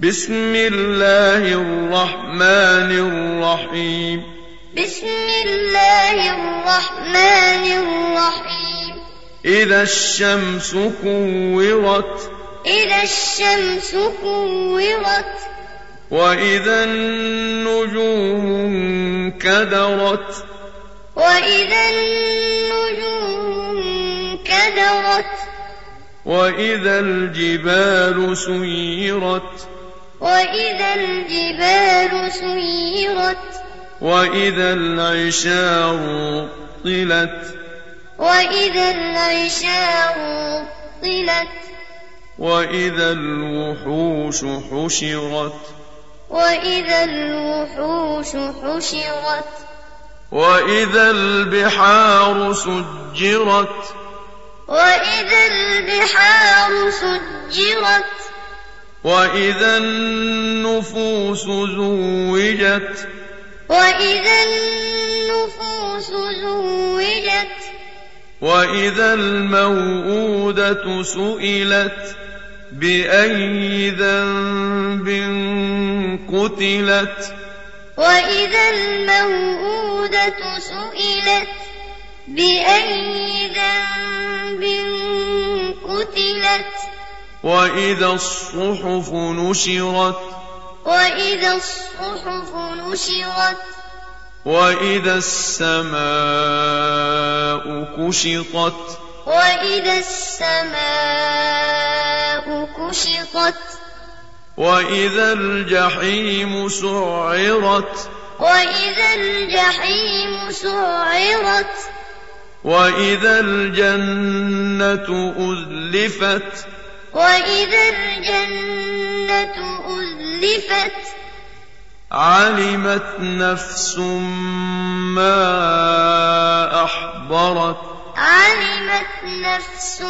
بسم الله الرحمن الرحيم. بسم الله الرحمن الرحيم. إذا الشمس كورت. إذا الشمس كورت. وإذا النجوم انكدرت. وإذا النجوم انكدرت. وإذا الجبال سيرت. وإذا الجبال سيرت وإذا العشار طلت وإذا العشار طلت وإذا الوحوش حشرت وإذا الوحوش حشرت وإذا البحار سجرت وإذا البحار سجرت وإذا النفوس زوجت وإذا النفوس زوجت وإذا الموءودة سئلت بأي ذنب قتلت وإذا الموءودة سئلت بأي ذنب قتلت وإذا الصحف نشرت وإذا الصحف نشرت وإذا السماء كشطت وإذا السماء كشطت وإذا الجحيم سعرت وإذا الجحيم سعرت وإذا الجنة أزلفت وإذا الجنة أزلفت علمت نفس ما أحضرت علمت نفس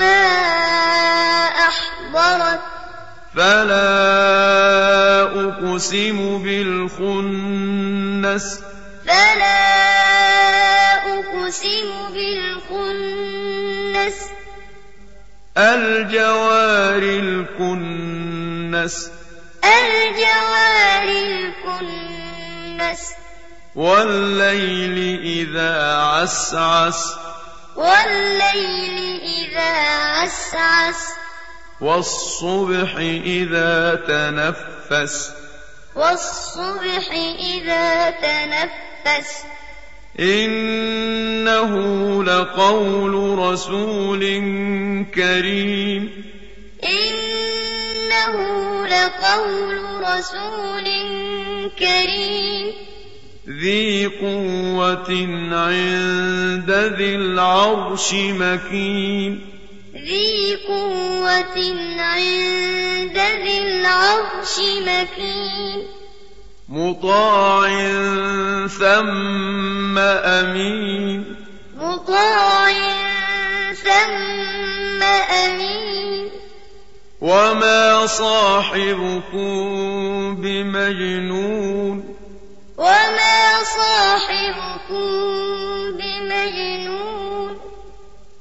ما أحضرت فلا أقسم بالخنس فلا أقسم بالخنس الجوار الكنس الجوار الكنس والليل إذا عسعس والليل إذا عسعس والصبح إذا تنفس والصبح إذا تنفس إنه لقول رسول كريم. إنه لقول رسول كريم. ذي قوة عند ذي العرش مكين. ذي قوة عند ذي العرش مكين. مطاع ثم أمين. مطاع ثم أمين. وما صاحبكم بمجنون. وما صاحبكم بمجنون.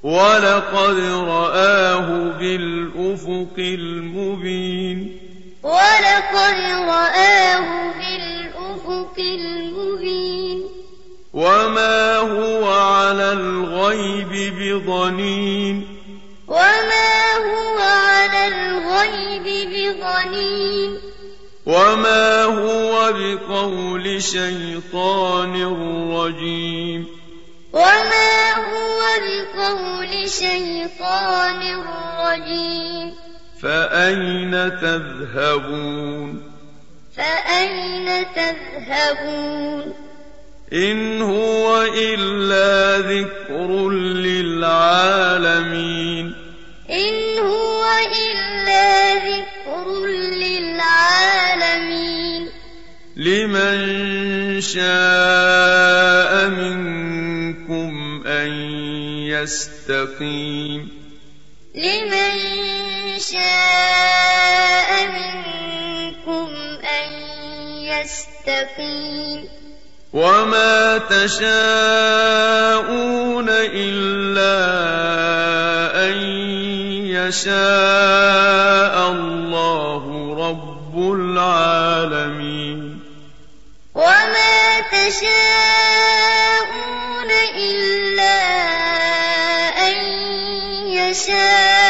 ولقد رآه بالأفق المبين. ولقد رآه بالأفق المبين. وما هو على الغيب بضنين وما هو على الغيب بضنين وما هو بقول شيطان رجيم وما هو بقول شيطان رجيم فأين تذهبون فأين تذهبون إن هو إلا ذكر للعالمين. إن هو إلا ذكر للعالمين. لمن شاء منكم أن يستقيم. لمن شاء منكم أن يستقيم. وما تشاءون إلا أن يشاء الله رب العالمين وما تشاءون إلا أن يشاء